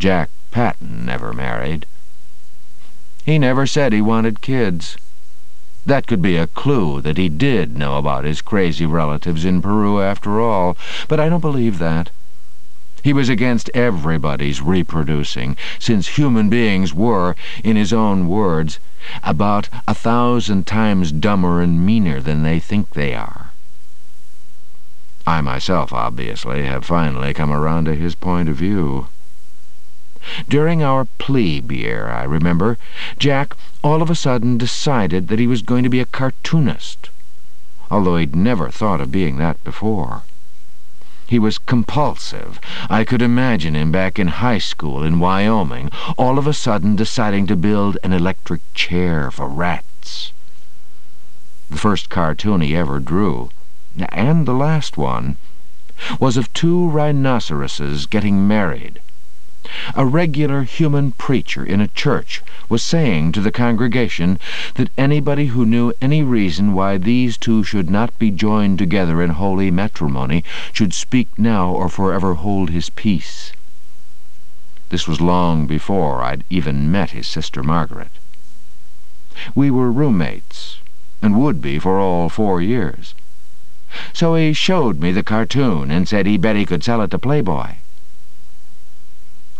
Jack Patton never married. He never said he wanted kids. That could be a clue that he did know about his crazy relatives in Peru after all, but I don't believe that. He was against everybody's reproducing, since human beings were, in his own words, about a thousand times dumber and meaner than they think they are. I myself, obviously, have finally come around to his point of view. During our plebe year, I remember, Jack all of a sudden decided that he was going to be a cartoonist, although he'd never thought of being that before. He was compulsive. I could imagine him back in high school in Wyoming, all of a sudden deciding to build an electric chair for rats. The first cartoon he ever drew, and the last one, was of two rhinoceroses getting married. A regular human preacher in a church was saying to the congregation that anybody who knew any reason why these two should not be joined together in holy matrimony should speak now or forever hold his peace. This was long before I'd even met his sister Margaret. We were roommates, and would be for all four years. So he showed me the cartoon and said he bet he could sell it to Playboy.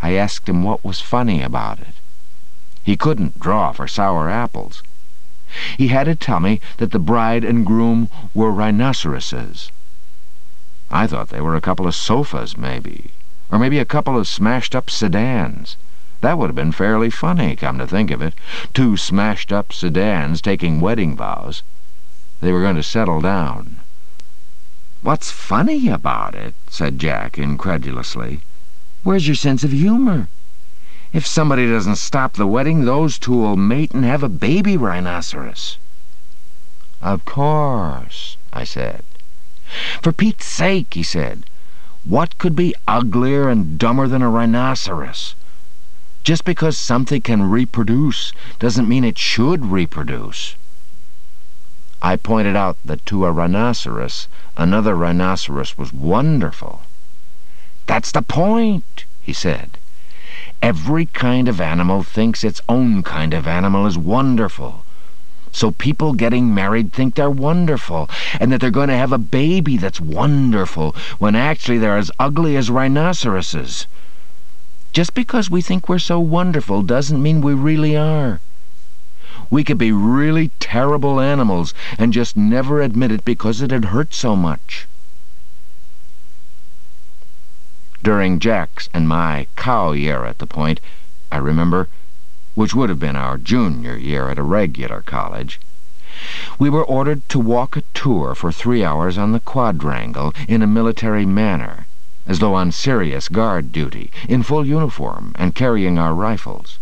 I asked him what was funny about it. He couldn't draw for sour apples. He had to tell me that the bride and groom were rhinoceroses. I thought they were a couple of sofas, maybe, or maybe a couple of smashed-up sedans. That would have been fairly funny, come to think of it. Two smashed-up sedans taking wedding vows. They were going to settle down. "'What's funny about it?' said Jack incredulously. Where's your sense of humor? If somebody doesn't stop the wedding, those two'll mate and have a baby rhinoceros. Of course, I said. For Pete's sake, he said, what could be uglier and dumber than a rhinoceros? Just because something can reproduce doesn't mean it should reproduce. I pointed out that to a rhinoceros, another rhinoceros was wonderful. That's the point, he said. Every kind of animal thinks its own kind of animal is wonderful. So people getting married think they're wonderful, and that they're going to have a baby that's wonderful, when actually they're as ugly as rhinoceroses. Just because we think we're so wonderful doesn't mean we really are. We could be really terrible animals and just never admit it because it'd hurt so much. During Jack's and my cow year at the point, I remember, which would have been our junior year at a regular college, we were ordered to walk a tour for three hours on the quadrangle in a military manner, as though on serious guard duty, in full uniform, and carrying our rifles.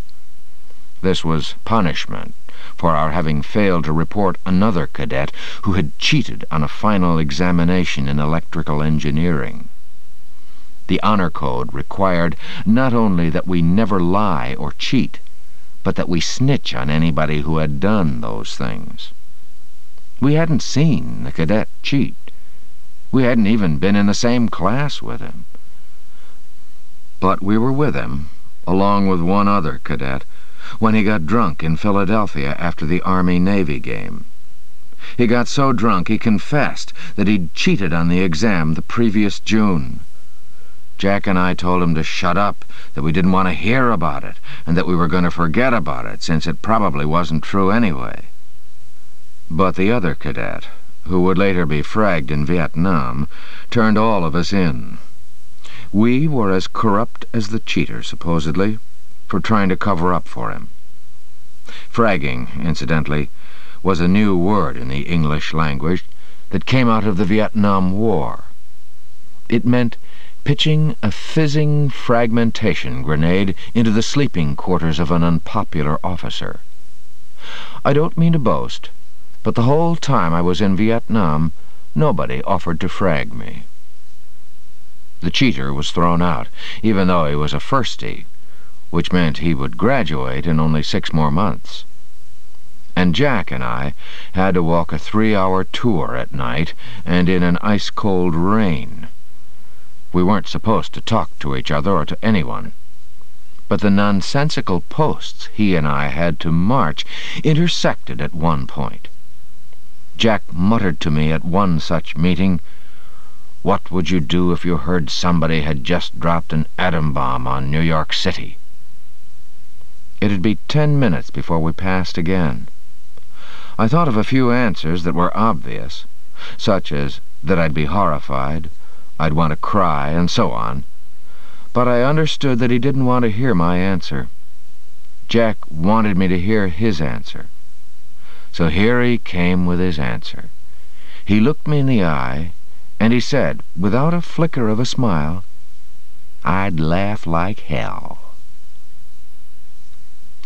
This was punishment for our having failed to report another cadet who had cheated on a final examination in electrical engineering. The Honor Code required not only that we never lie or cheat, but that we snitch on anybody who had done those things. We hadn't seen the cadet cheat. We hadn't even been in the same class with him. But we were with him, along with one other cadet, when he got drunk in Philadelphia after the Army-Navy game. He got so drunk he confessed that he'd cheated on the exam the previous June. Jack and I told him to shut up, that we didn't want to hear about it, and that we were going to forget about it, since it probably wasn't true anyway. But the other cadet, who would later be fragged in Vietnam, turned all of us in. We were as corrupt as the cheater, supposedly, for trying to cover up for him. Fragging, incidentally, was a new word in the English language that came out of the Vietnam War. It meant pitching a fizzing fragmentation grenade into the sleeping quarters of an unpopular officer. I don't mean to boast, but the whole time I was in Vietnam, nobody offered to frag me. The cheater was thrown out, even though he was a firstie, which meant he would graduate in only six more months. And Jack and I had to walk a three-hour tour at night and in an ice-cold rain. We weren't supposed to talk to each other or to anyone. but the nonsensical posts he and I had to march intersected at one point. Jack muttered to me at one such meeting, What would you do if you heard somebody had just dropped an atom bomb on New York City? It'd be ten minutes before we passed again. I thought of a few answers that were obvious, such as that I'd be horrified, I'd want to cry, and so on but I understood that he didn't want to hear my answer. Jack wanted me to hear his answer. So here he came with his answer. He looked me in the eye, and he said, without a flicker of a smile, I'd laugh like hell.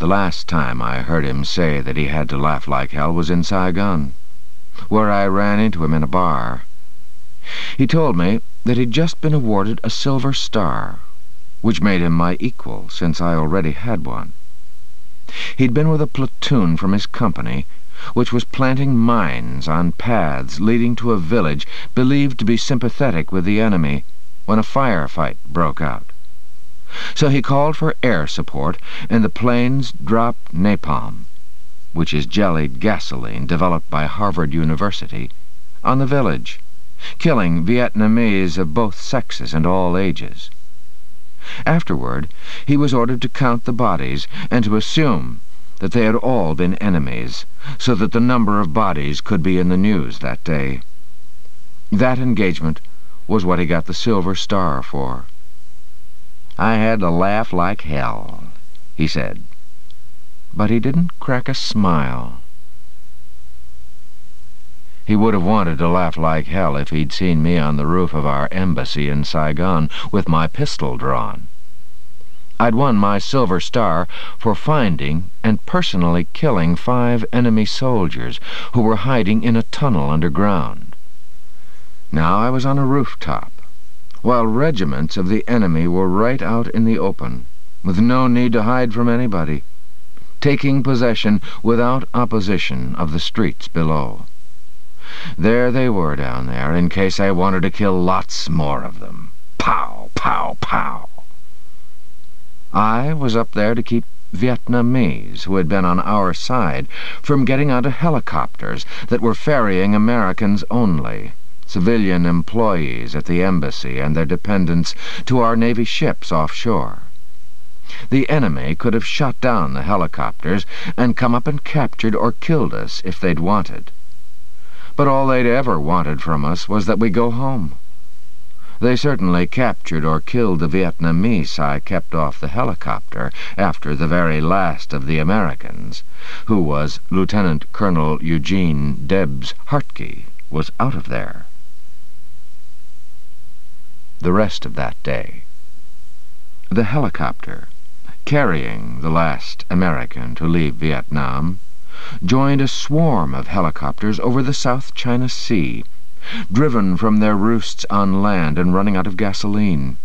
The last time I heard him say that he had to laugh like hell was in Saigon, where I ran into him in a bar. He told me that he'd just been awarded a Silver Star which made him my equal, since I already had one. He'd been with a platoon from his company, which was planting mines on paths leading to a village believed to be sympathetic with the enemy, when a firefight broke out. So he called for air support, and the planes dropped napalm, which is jellied gasoline developed by Harvard University, on the village, killing Vietnamese of both sexes and all ages. Afterward, he was ordered to count the bodies and to assume that they had all been enemies, so that the number of bodies could be in the news that day. That engagement was what he got the Silver Star for. I had to laugh like hell, he said. But he didn't crack a smile. He would have wanted to laugh like hell if he'd seen me on the roof of our embassy in Saigon with my pistol drawn. I'd won my Silver Star for finding and personally killing five enemy soldiers who were hiding in a tunnel underground. Now I was on a rooftop, while regiments of the enemy were right out in the open, with no need to hide from anybody, taking possession without opposition of the streets below. There they were down there, in case I wanted to kill lots more of them. Pow, pow, pow. I was up there to keep Vietnamese, who had been on our side, from getting onto helicopters that were ferrying Americans only, civilian employees at the embassy and their dependents, to our Navy ships offshore. The enemy could have shot down the helicopters and come up and captured or killed us if they'd wanted but all they'd ever wanted from us was that we go home. They certainly captured or killed the Vietnamese I kept off the helicopter after the very last of the Americans, who was Lieutenant Colonel Eugene Debs Hartke, was out of there. The rest of that day. The helicopter, carrying the last American to leave Vietnam, joined a swarm of helicopters over the South China Sea, driven from their roosts on land and running out of gasoline.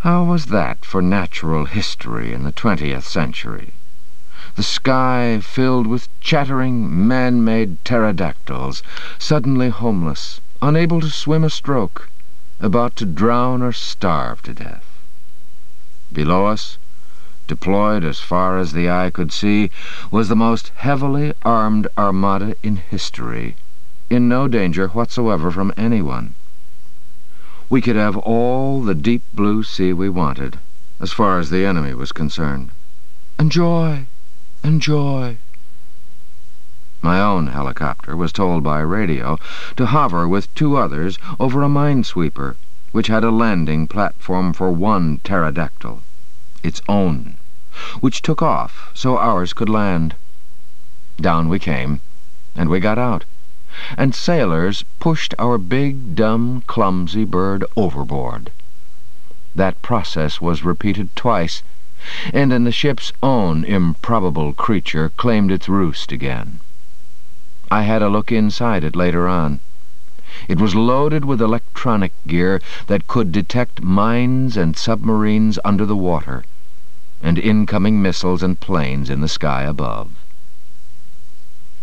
How was that for natural history in the twentieth century? The sky filled with chattering, man-made pterodactyls, suddenly homeless, unable to swim a stroke, about to drown or starve to death. Below us, deployed as far as the eye could see, was the most heavily armed armada in history, in no danger whatsoever from anyone. We could have all the deep blue sea we wanted, as far as the enemy was concerned. Enjoy! Enjoy! My own helicopter was told by radio to hover with two others over a minesweeper, which had a landing platform for one pterodactyl its own, which took off so ours could land. Down we came, and we got out, and sailors pushed our big, dumb, clumsy bird overboard. That process was repeated twice, and then the ship's own improbable creature claimed its roost again. I had a look inside it later on. It was loaded with electronic gear that could detect mines and submarines under the water, and incoming missiles and planes in the sky above.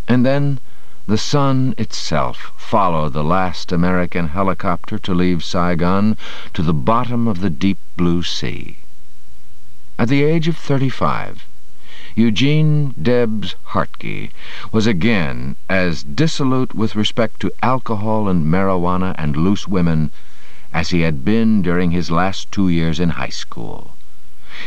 And then the sun itself followed the last American helicopter to leave Saigon to the bottom of the deep blue sea. At the age of thirty-five, Eugene Debs Hartke was again as dissolute with respect to alcohol and marijuana and loose women as he had been during his last two years in high school.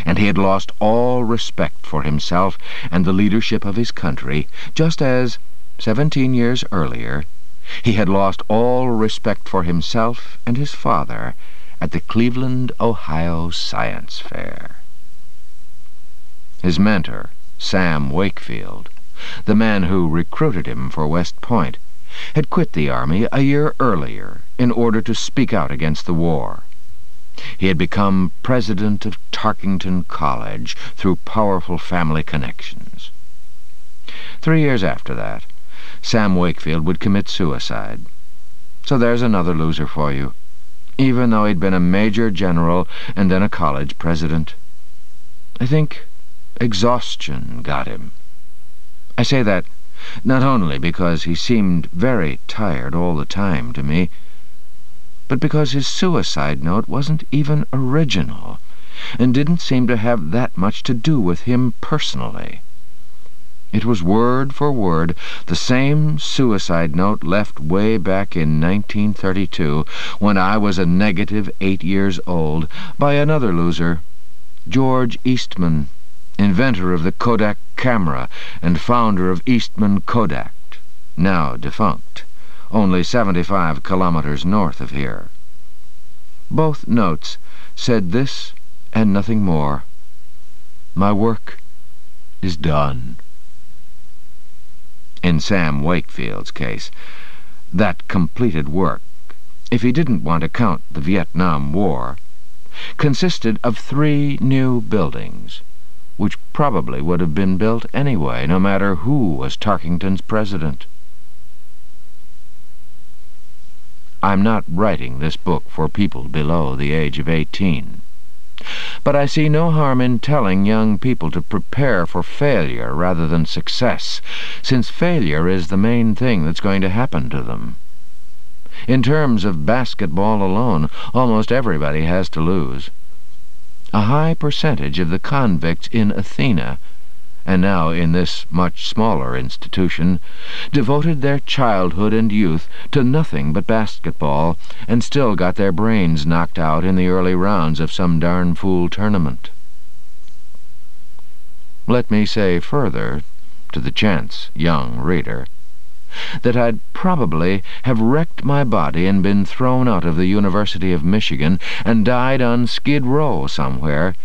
And he had lost all respect for himself and the leadership of his country, just as, seventeen years earlier, he had lost all respect for himself and his father at the Cleveland, Ohio Science Fair. His mentor, Sam Wakefield, the man who recruited him for West Point, had quit the Army a year earlier in order to speak out against the war. He had become president of Tarkington College through powerful family connections. Three years after that, Sam Wakefield would commit suicide. So there's another loser for you, even though he'd been a major general and then a college president. I think exhaustion got him. I say that not only because he seemed very tired all the time to me, but because his suicide note wasn't even original, and didn't seem to have that much to do with him personally. It was word for word the same suicide note left way back in 1932, when I was a negative eight years old, by another loser, George Eastman, inventor of the Kodak camera and founder of Eastman Kodak, now defunct, only 75 kilometers north of here. Both notes said this and nothing more. My work is done. In Sam Wakefield's case, that completed work, if he didn't want to count the Vietnam War, consisted of three new buildings, which probably would have been built anyway, no matter who was Tarkington's president. I'm not writing this book for people below the age of eighteen. But I see no harm in telling young people to prepare for failure rather than success, since failure is the main thing that's going to happen to them. In terms of basketball alone, almost everybody has to lose. A high percentage of the convicts in Athena and now in this much smaller institution, devoted their childhood and youth to nothing but basketball, and still got their brains knocked out in the early rounds of some darn fool tournament. Let me say further, to the chance young reader, that I'd probably have wrecked my body and been thrown out of the University of Michigan and died on Skid Row somewhere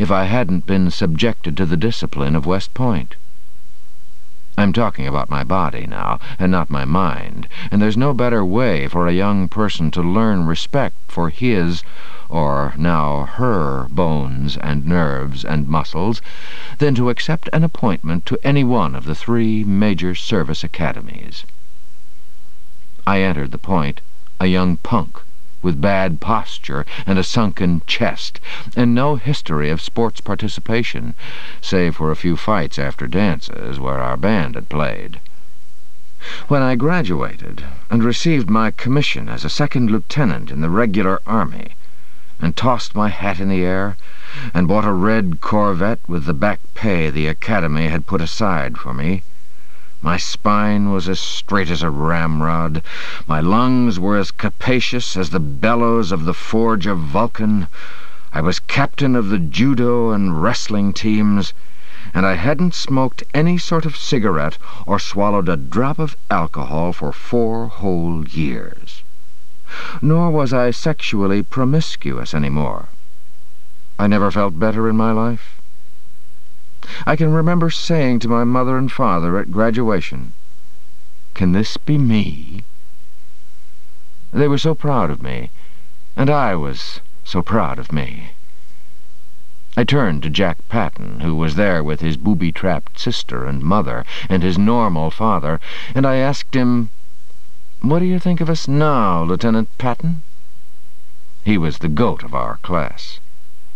if I hadn't been subjected to the discipline of West Point. I'm talking about my body now, and not my mind, and there's no better way for a young person to learn respect for his, or now her, bones and nerves and muscles than to accept an appointment to any one of the three major service academies. I entered the point a young punk, with bad posture and a sunken chest, and no history of sports participation, save for a few fights after dances where our band had played. When I graduated and received my commission as a second lieutenant in the regular army, and tossed my hat in the air, and bought a red Corvette with the back pay the Academy had put aside for me, my spine was as straight as a ramrod. My lungs were as capacious as the bellows of the forge of Vulcan. I was captain of the judo and wrestling teams, and I hadn't smoked any sort of cigarette or swallowed a drop of alcohol for four whole years. Nor was I sexually promiscuous any more. I never felt better in my life. I can remember saying to my mother and father at graduation, Can this be me? They were so proud of me, and I was so proud of me. I turned to Jack Patton, who was there with his booby-trapped sister and mother, and his normal father, and I asked him, What do you think of us now, Lieutenant Patton? He was the goat of our class,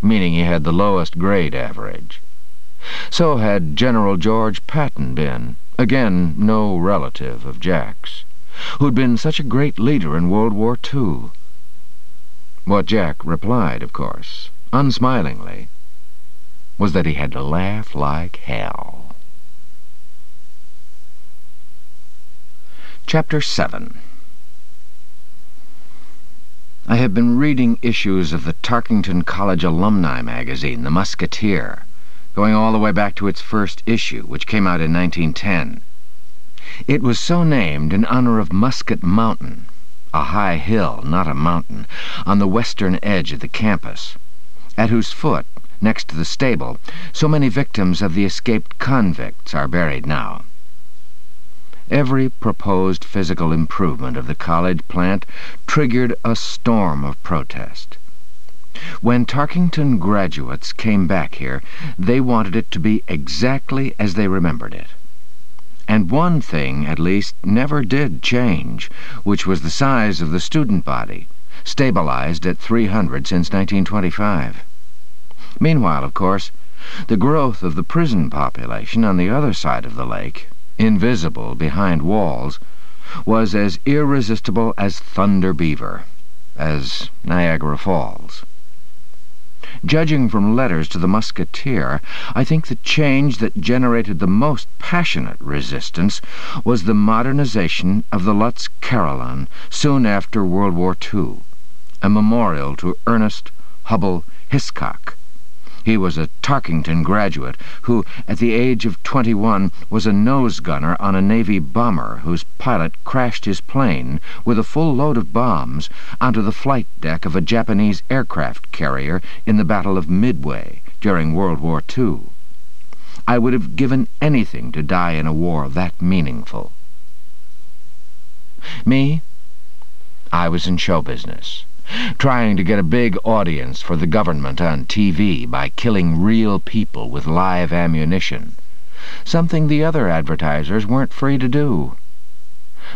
meaning he had the lowest grade average. So had General George Patton been, again no relative of Jack's, who'd been such a great leader in World War II. What Jack replied, of course, unsmilingly. was that he had to laugh like hell. Chapter 7 I have been reading issues of the Tarkington College alumni magazine, The Musketeer, going all the way back to its first issue, which came out in 1910. It was so named in honor of Musket Mountain, a high hill, not a mountain, on the western edge of the campus, at whose foot, next to the stable, so many victims of the escaped convicts are buried now. Every proposed physical improvement of the college plant triggered a storm of protest. When Tarkington graduates came back here, they wanted it to be exactly as they remembered it. And one thing, at least, never did change, which was the size of the student body, stabilized at 300 since 1925. Meanwhile, of course, the growth of the prison population on the other side of the lake invisible behind walls, was as irresistible as Thunder Beaver, as Niagara Falls. Judging from letters to the Musketeer, I think the change that generated the most passionate resistance was the modernization of the Lutz Carillon soon after World War II, a memorial to Ernest Hubble Hiscock, he was a Tarkington graduate who, at the age of 21, was a nose gunner on a Navy bomber whose pilot crashed his plane with a full load of bombs onto the flight deck of a Japanese aircraft carrier in the Battle of Midway during World War II. I would have given anything to die in a war that meaningful. Me? I was in show business trying to get a big audience for the government on TV by killing real people with live ammunition, something the other advertisers weren't free to do.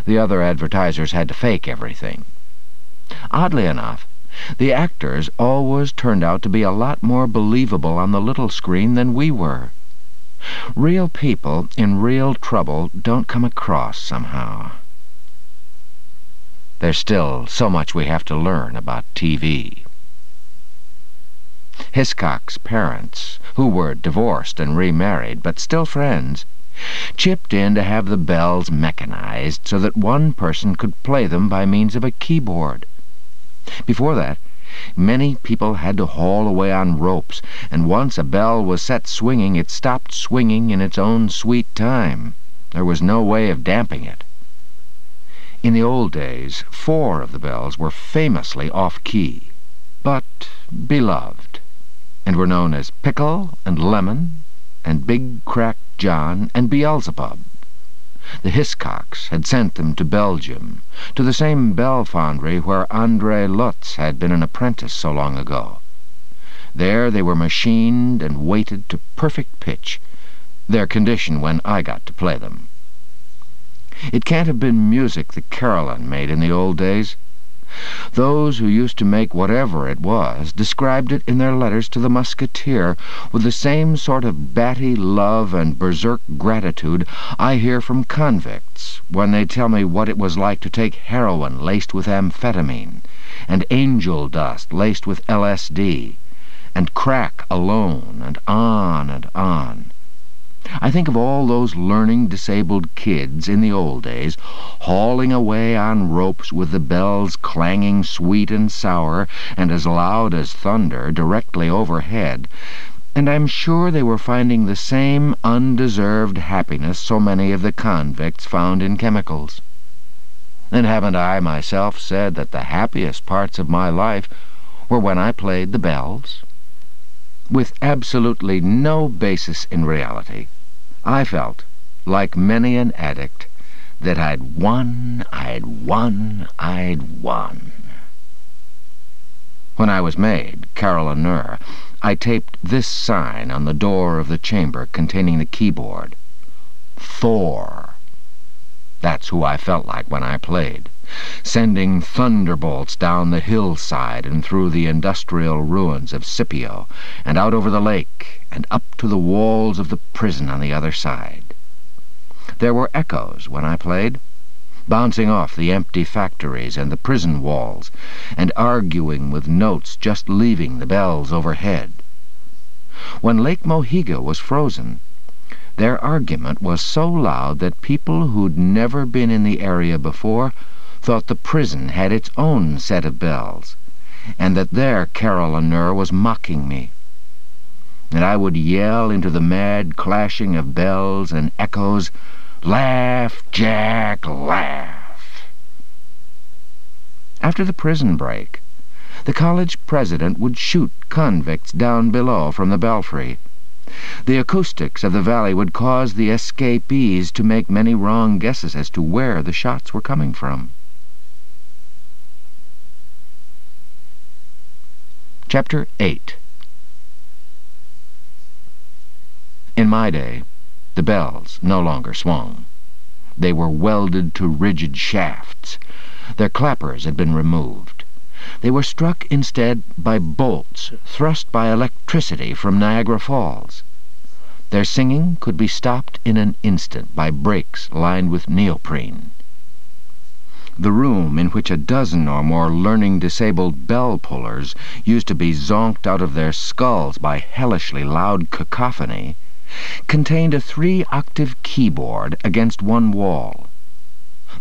The other advertisers had to fake everything. Oddly enough, the actors always turned out to be a lot more believable on the little screen than we were. Real people in real trouble don't come across somehow. There's still so much we have to learn about TV. Hiscock's parents, who were divorced and remarried, but still friends, chipped in to have the bells mechanized so that one person could play them by means of a keyboard. Before that, many people had to haul away on ropes, and once a bell was set swinging, it stopped swinging in its own sweet time. There was no way of damping it. In the old days, four of the bells were famously off-key, but beloved, and were known as Pickle and Lemon and Big Crack John and Beelzebub. The Hiscocks had sent them to Belgium, to the same bell foundry where Andre Lutz had been an apprentice so long ago. There they were machined and weighted to perfect pitch, their condition when I got to play them. It can't have been music the Carillon made in the old days. Those who used to make whatever it was described it in their letters to the Musketeer with the same sort of batty love and berserk gratitude I hear from convicts when they tell me what it was like to take heroin laced with amphetamine, and angel dust laced with LSD, and crack alone, and on and on. I think of all those learning-disabled kids in the old days, hauling away on ropes with the bells clanging sweet and sour and as loud as thunder directly overhead, and I'm sure they were finding the same undeserved happiness so many of the convicts found in chemicals. And haven't I myself said that the happiest parts of my life were when I played the bells? With absolutely no basis in reality, I felt, like many an addict, that I'd won, I'd won, I'd won. When I was made Carillonneur, I taped this sign on the door of the chamber containing the keyboard. Thor. That's who I felt like when I played, sending thunderbolts down the hillside and through the industrial ruins of Scipio, and out over the lake, and up to the walls of the prison on the other side. There were echoes when I played, bouncing off the empty factories and the prison walls, and arguing with notes just leaving the bells overhead. when Lake Mohiga was frozen, their argument was so loud that people who'd never been in the area before thought the prison had its own set of bells, and that their carillonneur was mocking me. And I would yell into the mad clashing of bells and echoes, Laugh, Jack, laugh! After the prison break, the college president would shoot convicts down below from the belfry. The acoustics of the valley would cause the escapees to make many wrong guesses as to where the shots were coming from. Chapter 8 In my day, the bells no longer swung. They were welded to rigid shafts. Their clappers had been removed. They were struck instead by bolts thrust by electricity from Niagara Falls. Their singing could be stopped in an instant by brakes lined with neoprene. The room in which a dozen or more learning-disabled bell-pullers used to be zonked out of their skulls by hellishly loud cacophony contained a three-octave keyboard against one wall.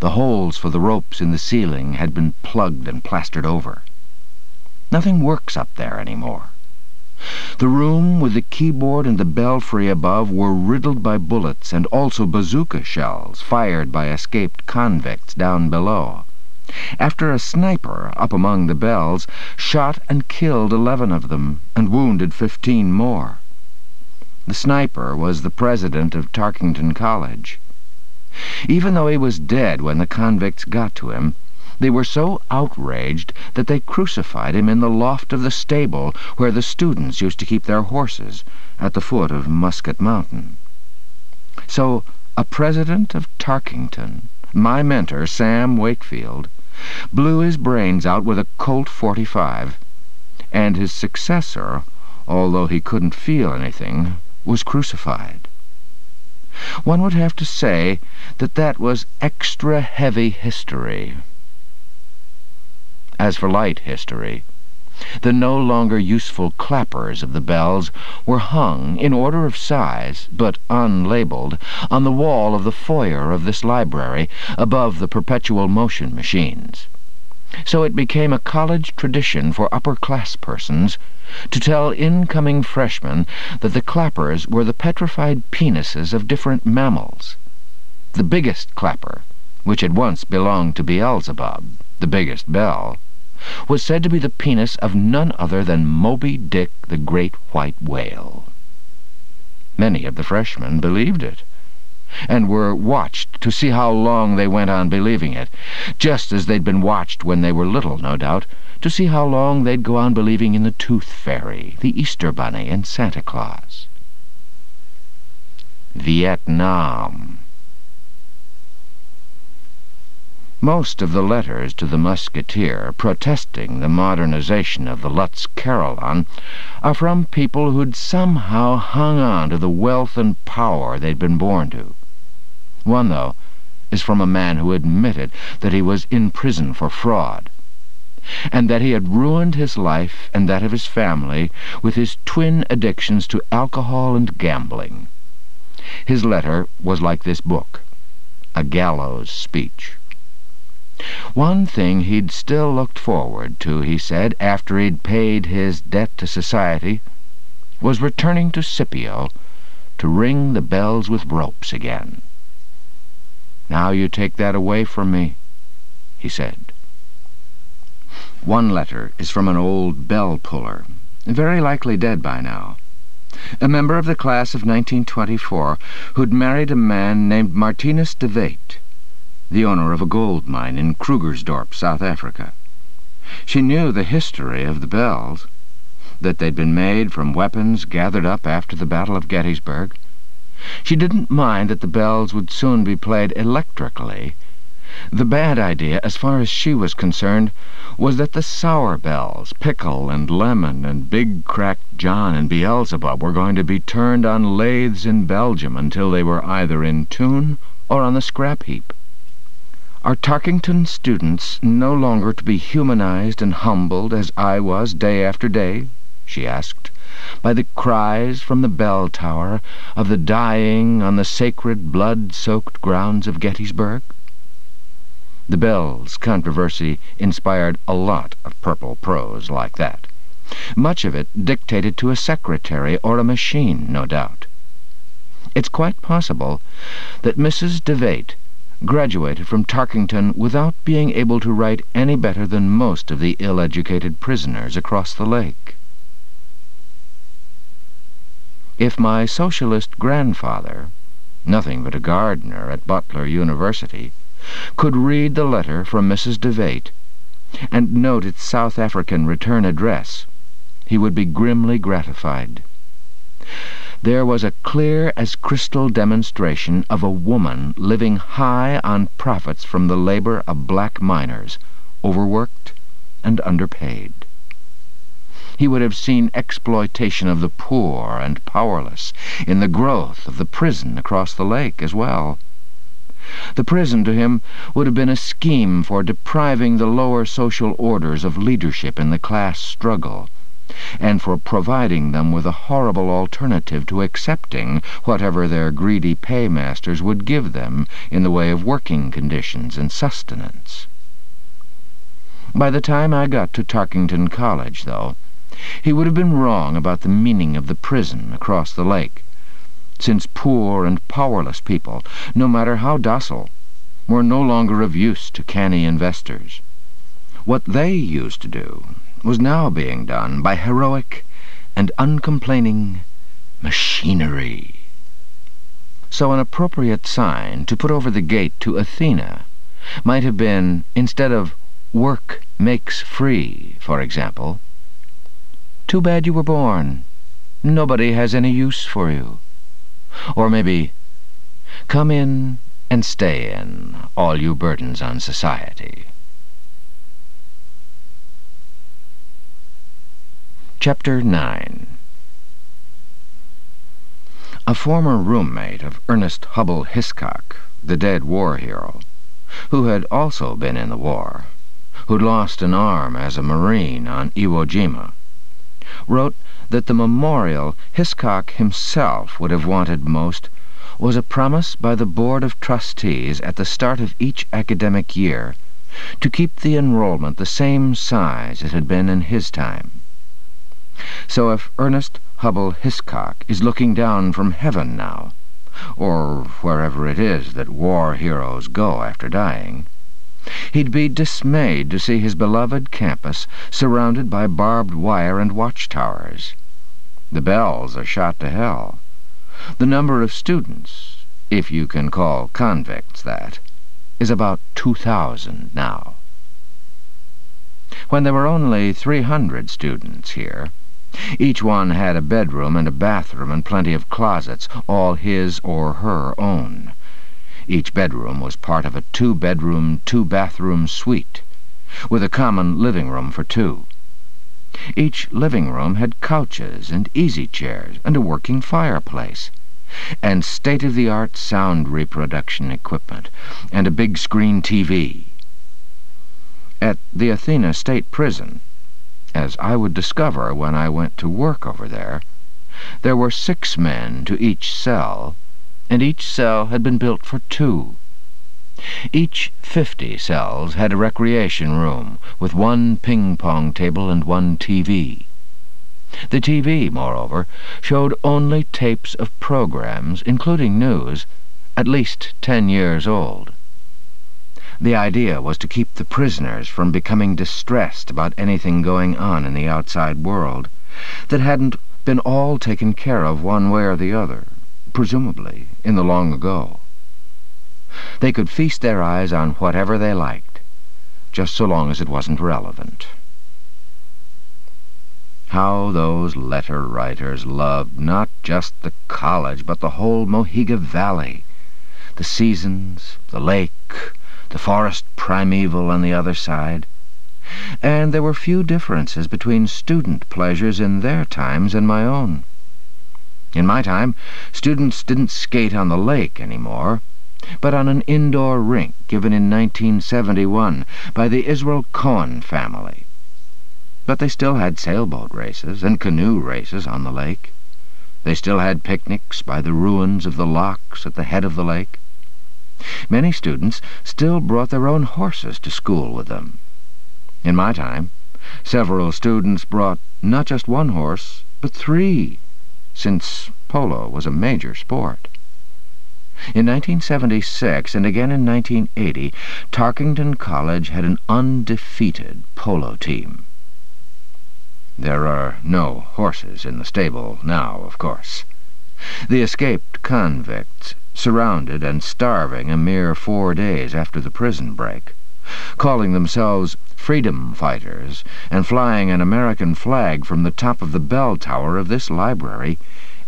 The holes for the ropes in the ceiling had been plugged and plastered over. Nothing works up there any more. The room with the keyboard and the belfry above were riddled by bullets and also bazooka shells fired by escaped convicts down below. After a sniper up among the bells shot and killed eleven of them and wounded fifteen more. The sniper was the president of Tarkington College. Even though he was dead when the convicts got to him, they were so outraged that they crucified him in the loft of the stable where the students used to keep their horses, at the foot of Musket Mountain. So a president of Tarkington, my mentor, Sam Wakefield, blew his brains out with a Colt 45, and his successor, although he couldn't feel anything, was crucified. One would have to say that that was extra heavy history. As for light history, the no longer useful clappers of the bells were hung, in order of size, but unlabeled, on the wall of the foyer of this library, above the perpetual motion machines. So it became a college tradition for upper-class persons to tell incoming freshmen that the clappers were the petrified penises of different mammals. The biggest clapper, which had once belonged to Beelzebub, the biggest bell, was said to be the penis of none other than Moby Dick the great white whale. Many of the freshmen believed it, and were watched to see how long they went on believing it, just as they'd been watched when they were little, no doubt, to see how long they'd go on believing in the Tooth Fairy, the Easter Bunny, and Santa Claus. Vietnam. Most of the letters to the musketeer protesting the modernization of the Lutz Carillon are from people who'd somehow hung on to the wealth and power they'd been born to. One, though, is from a man who admitted that he was in prison for fraud and that he had ruined his life and that of his family with his twin addictions to alcohol and gambling. His letter was like this book, a gallows speech. One thing he'd still looked forward to, he said, after he'd paid his debt to society, was returning to Scipio to ring the bells with ropes again. Now you take that away from me, he said. One letter is from an old bell puller, very likely dead by now. A member of the class of 1924 who'd married a man named Martinus de Wet, the owner of a gold mine in Krugersdorp, South Africa. She knew the history of the bells, that they'd been made from weapons gathered up after the Battle of Gettysburg. She didn't mind that the bells would soon be played electrically, the bad idea, as far as she was concerned, was that the sour bells, Pickle and Lemon and Big Cracked John and Beelzebub, were going to be turned on lathes in Belgium until they were either in tune or on the scrap heap. Are Tarkington students no longer to be humanized and humbled as I was day after day? she asked. by the cries from the bell tower of the dying on the sacred blood-soaked grounds of Gettysburg? The Bells controversy inspired a lot of purple prose like that. Much of it dictated to a secretary or a machine, no doubt. It's quite possible that Mrs. DeVate graduated from Tarkington without being able to write any better than most of the ill-educated prisoners across the lake. If my socialist grandfather, nothing but a gardener at Butler University, could read the letter from Mrs. DeVate and note its South African return address, he would be grimly gratified. There was a clear as crystal demonstration of a woman living high on profits from the labor of black miners, overworked and underpaid. He would have seen exploitation of the poor and powerless in the growth of the prison across the lake as well. The prison to him would have been a scheme for depriving the lower social orders of leadership in the class struggle, and for providing them with a horrible alternative to accepting whatever their greedy paymasters would give them in the way of working conditions and sustenance. By the time I got to Tarkington College, though, he would have been wrong about the meaning of the prison across the lake, since poor and powerless people, no matter how docile, were no longer of use to canny investors. What they used to do was now being done by heroic and uncomplaining machinery. So an appropriate sign to put over the gate to Athena might have been, instead of work makes free, for example, too bad you were born. Nobody has any use for you. Or maybe, come in and stay in, all you burdens on society. Chapter 9 A former roommate of Ernest Hubble Hiscock, the dead war hero, who had also been in the war, who'd lost an arm as a Marine on Iwo Jima, wrote that the memorial Hiscock himself would have wanted most was a promise by the Board of Trustees at the start of each academic year to keep the enrollment the same size it had been in his time. So if Ernest Hubble Hiscock is looking down from heaven now, or wherever it is that war heroes go after dying, He'd be dismayed to see his beloved campus surrounded by barbed wire and watchtowers. The bells are shot to hell. The number of students, if you can call convicts that, is about two thousand now. When there were only three hundred students here, each one had a bedroom and a bathroom and plenty of closets, all his or her own. Each bedroom was part of a two-bedroom, two-bathroom suite, with a common living room for two. Each living room had couches and easy chairs and a working fireplace, and state-of-the-art sound reproduction equipment, and a big screen TV. At the Athena State Prison, as I would discover when I went to work over there, there were six men to each cell, and each cell had been built for two. Each fifty cells had a recreation room, with one ping-pong table and one TV. The TV, moreover, showed only tapes of programs, including news, at least ten years old. The idea was to keep the prisoners from becoming distressed about anything going on in the outside world that hadn't been all taken care of one way or the other presumably, in the long ago. They could feast their eyes on whatever they liked, just so long as it wasn't relevant. How those letter writers loved not just the college, but the whole Mohiga Valley, the seasons, the lake, the forest primeval on the other side. And there were few differences between student pleasures in their times and my own. In my time, students didn't skate on the lake anymore, but on an indoor rink given in 1971 by the Israel Cohen family. But they still had sailboat races and canoe races on the lake. They still had picnics by the ruins of the locks at the head of the lake. Many students still brought their own horses to school with them. In my time, several students brought not just one horse, but three, since polo was a major sport. In 1976 and again in 1980, Tarkington College had an undefeated polo team. There are no horses in the stable now, of course. The escaped convicts, surrounded and starving a mere four days after the prison break, calling themselves freedom fighters and flying an American flag from the top of the bell tower of this library,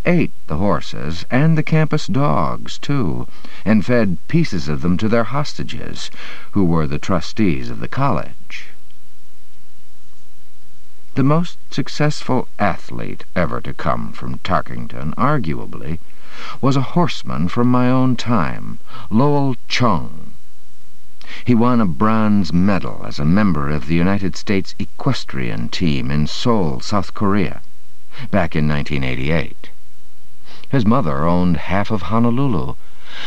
ate the horses and the campus dogs, too, and fed pieces of them to their hostages, who were the trustees of the college. The most successful athlete ever to come from Tarkington, arguably, was a horseman from my own time, Lowell Chung. He won a bronze medal as a member of the United States equestrian team in Seoul, South Korea, back in 1988. His mother owned half of Honolulu,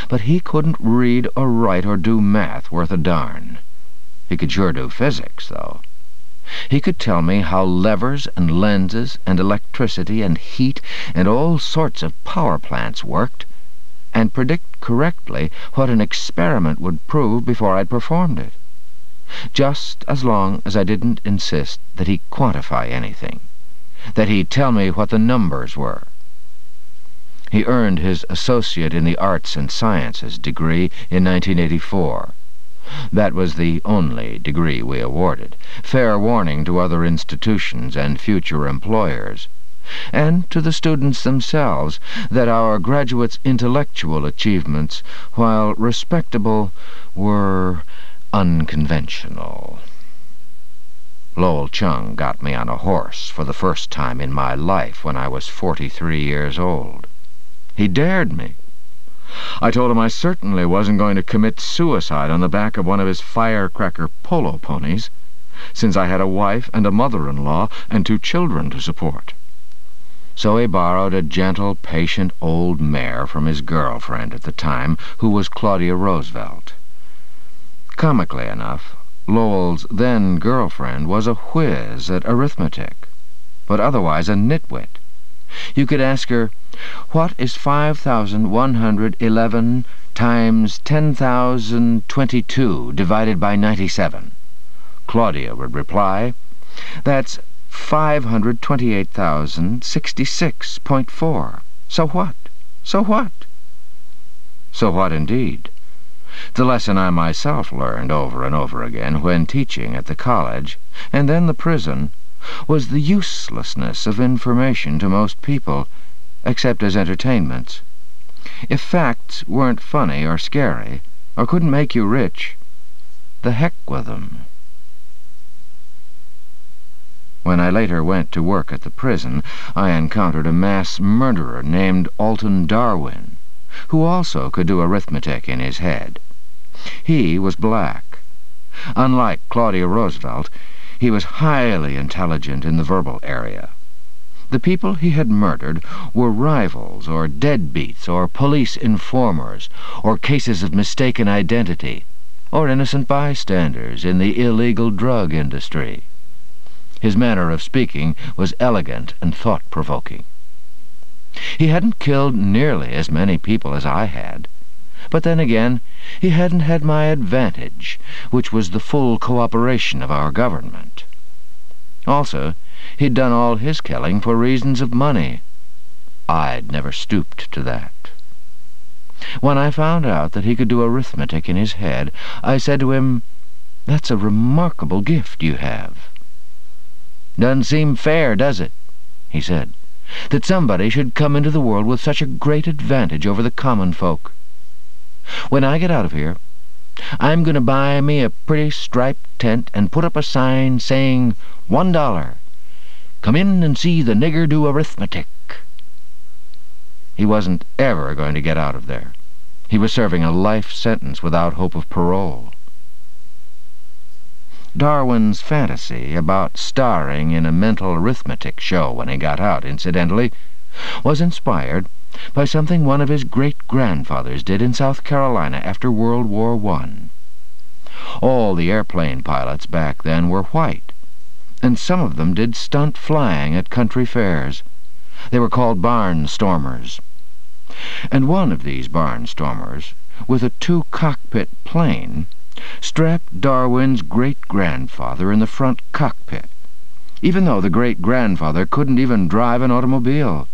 but he couldn't read or write or do math worth a darn. He could sure do physics, though. He could tell me how levers and lenses and electricity and heat and all sorts of power plants worked, and predict correctly what an experiment would prove before I'd performed it. Just as long as I didn't insist that he quantify anything, that he tell me what the numbers were. He earned his Associate in the Arts and Sciences degree in 1984. That was the only degree we awarded, fair warning to other institutions and future employers, and to the students themselves that our graduates' intellectual achievements, while respectable, were unconventional. Lowell Chung got me on a horse for the first time in my life when I was forty-three years old. He dared me. I told him I certainly wasn't going to commit suicide on the back of one of his firecracker polo ponies, since I had a wife and a mother-in-law and two children to support. So he borrowed a gentle, patient old mare from his girlfriend at the time, who was Claudia Roosevelt. Comically enough, Lowell's then-girlfriend was a whiz at arithmetic, but otherwise a nitwit. You could ask her, what is 5,111 times 10,022 divided by 97? Claudia would reply, That's 528,066.4. So what? So what? So what indeed? The lesson I myself learned over and over again when teaching at the college, and then the prison, was the uselessness of information to most people, except as entertainments. If facts weren't funny or scary, or couldn't make you rich, the heck with them. When I later went to work at the prison, I encountered a mass murderer named Alton Darwin, who also could do arithmetic in his head. He was black. Unlike Claudia Roosevelt, he was highly intelligent in the verbal area. The people he had murdered were rivals, or deadbeats, or police informers, or cases of mistaken identity, or innocent bystanders in the illegal drug industry. His manner of speaking was elegant and thought-provoking. He hadn't killed nearly as many people as I had, but then again, he hadn't had my advantage, which was the full cooperation of our government. Also, He'd done all his killing for reasons of money. I'd never stooped to that. When I found out that he could do arithmetic in his head, I said to him, That's a remarkable gift you have. Doesn't seem fair, does it? he said, that somebody should come into the world with such a great advantage over the common folk. When I get out of here, I'm going to buy me a pretty striped tent and put up a sign saying one dollar Come in and see the nigger do arithmetic. He wasn't ever going to get out of there. He was serving a life sentence without hope of parole. Darwin's fantasy about starring in a mental arithmetic show when he got out, incidentally, was inspired by something one of his great-grandfathers did in South Carolina after World War I. All the airplane pilots back then were white, and some of them did stunt flying at country fairs. They were called barnstormers. And one of these barnstormers, with a two-cockpit plane, strapped Darwin's great-grandfather in the front cockpit, even though the great-grandfather couldn't even drive an automobile.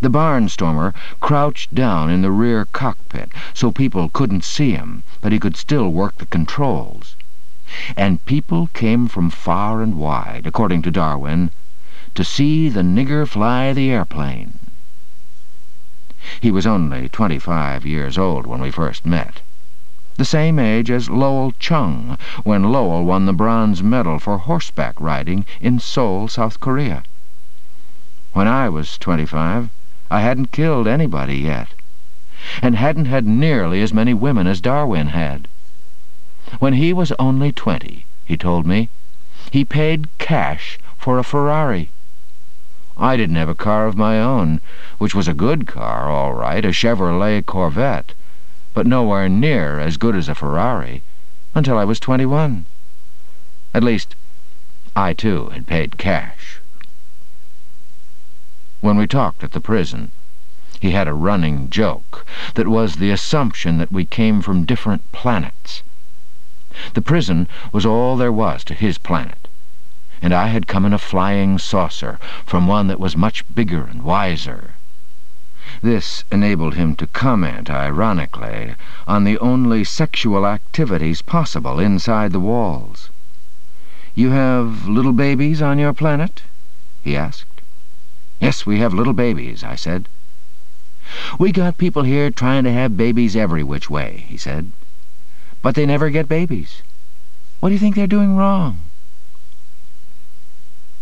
The barnstormer crouched down in the rear cockpit so people couldn't see him, but he could still work the controls. And people came from far and wide, according to Darwin, to see the nigger fly the airplane. He was only twenty-five years old when we first met. The same age as Lowell Chung, when Lowell won the bronze medal for horseback riding in Seoul, South Korea. When I was twenty-five, I hadn't killed anybody yet, and hadn't had nearly as many women as Darwin had. When he was only twenty, he told me, he paid cash for a Ferrari. I didn't have a car of my own, which was a good car, all right, a Chevrolet Corvette, but nowhere near as good as a Ferrari, until I was twenty-one. At least, I too had paid cash when we talked at the prison. He had a running joke that was the assumption that we came from different planets. The prison was all there was to his planet, and I had come in a flying saucer from one that was much bigger and wiser. This enabled him to comment, ironically, on the only sexual activities possible inside the walls. "You have little babies on your planet?" he asked. Yes, we have little babies, I said. We got people here trying to have babies every which way, he said. But they never get babies. What do you think they're doing wrong?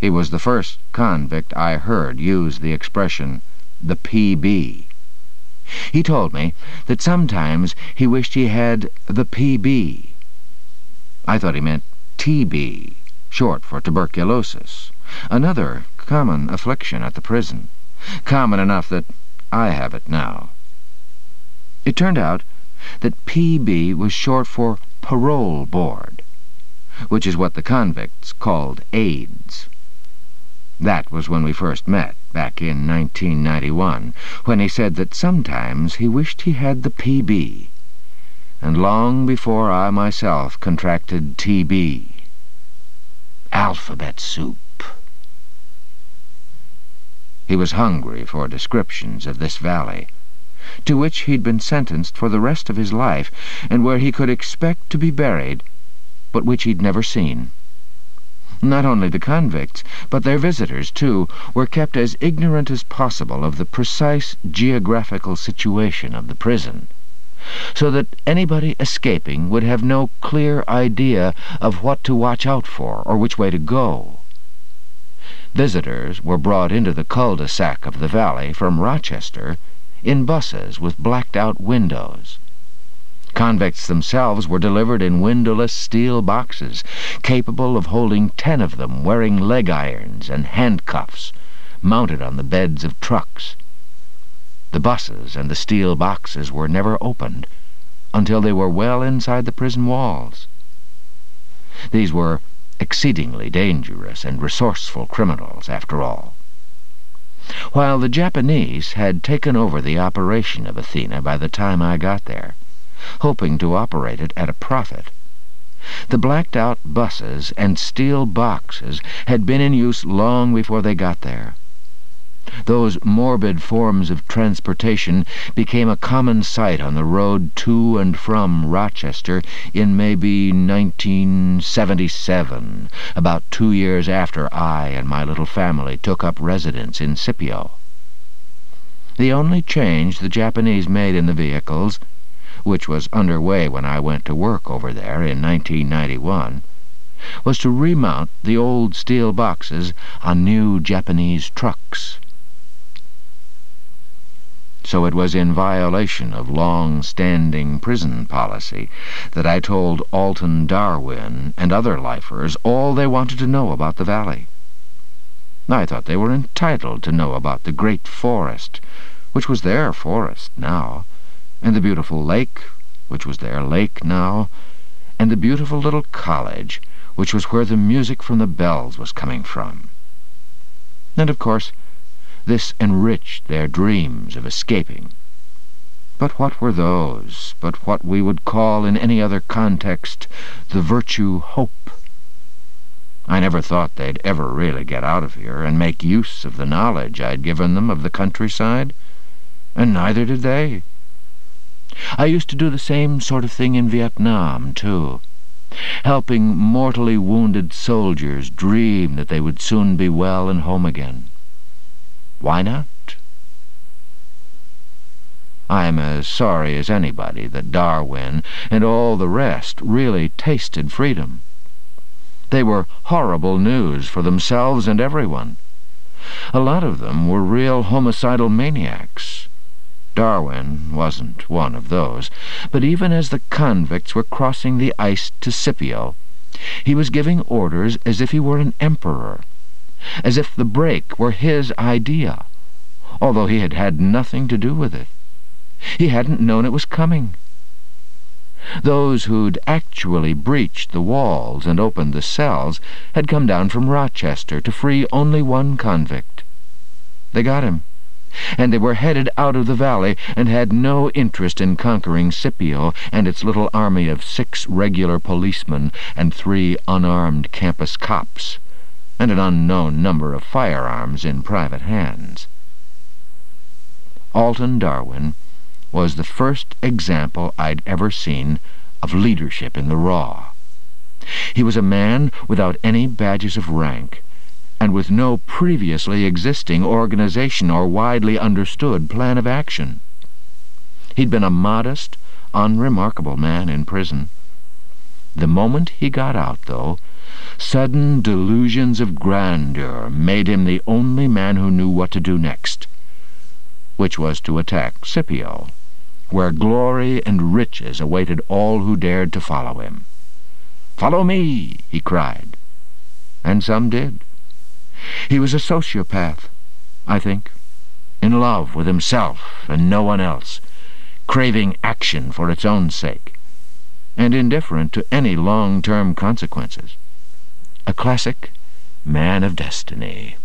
He was the first convict I heard use the expression, the PB. He told me that sometimes he wished he had the PB. I thought he meant TB, short for tuberculosis, another common affliction at the prison, common enough that I have it now. It turned out that PB was short for Parole Board, which is what the convicts called AIDS. That was when we first met, back in 1991, when he said that sometimes he wished he had the PB, and long before I myself contracted TB. Alphabet soup. He was hungry for descriptions of this valley, to which he'd been sentenced for the rest of his life, and where he could expect to be buried, but which he'd never seen. Not only the convicts, but their visitors, too, were kept as ignorant as possible of the precise geographical situation of the prison, so that anybody escaping would have no clear idea of what to watch out for or which way to go. Visitors were brought into the cul-de-sac of the valley from Rochester in buses with blacked-out windows. Convicts themselves were delivered in windowless steel boxes, capable of holding ten of them wearing leg irons and handcuffs, mounted on the beds of trucks. The buses and the steel boxes were never opened until they were well inside the prison walls. These were exceedingly dangerous and resourceful criminals, after all. While the Japanese had taken over the operation of Athena by the time I got there, hoping to operate it at a profit, the blacked-out buses and steel boxes had been in use long before they got there. Those morbid forms of transportation became a common sight on the road to and from Rochester in maybe 1977, about two years after I and my little family took up residence in Scipio. The only change the Japanese made in the vehicles, which was underway when I went to work over there in 1991, was to remount the old steel boxes on new Japanese trucks. So it was in violation of long-standing prison policy that I told Alton Darwin and other lifers all they wanted to know about the valley. I thought they were entitled to know about the great forest, which was their forest now, and the beautiful lake, which was their lake now, and the beautiful little college, which was where the music from the bells was coming from. And, of course, this enriched their dreams of escaping. But what were those but what we would call in any other context the virtue hope? I never thought they'd ever really get out of here and make use of the knowledge I'd given them of the countryside, and neither did they. I used to do the same sort of thing in Vietnam, too, helping mortally wounded soldiers dream that they would soon be well and home again. Why not? I am as sorry as anybody that Darwin and all the rest really tasted freedom. They were horrible news for themselves and everyone. A lot of them were real homicidal maniacs. Darwin wasn't one of those, but even as the convicts were crossing the ice to Scipio, he was giving orders as if he were an emperor as if the break were his idea, although he had had nothing to do with it. He hadn't known it was coming. Those who'd actually breached the walls and opened the cells had come down from Rochester to free only one convict. They got him, and they were headed out of the valley and had no interest in conquering Scipio and its little army of six regular policemen and three unarmed campus cops and an unknown number of firearms in private hands. Alton Darwin was the first example I'd ever seen of leadership in the raw. He was a man without any badges of rank, and with no previously existing organization or widely understood plan of action. He'd been a modest, unremarkable man in prison. The moment he got out, though, Sudden delusions of grandeur made him the only man who knew what to do next, which was to attack Scipio, where glory and riches awaited all who dared to follow him. "'Follow me!' he cried. And some did. He was a sociopath, I think, in love with himself and no one else, craving action for its own sake, and indifferent to any long-term consequences a classic man of destiny.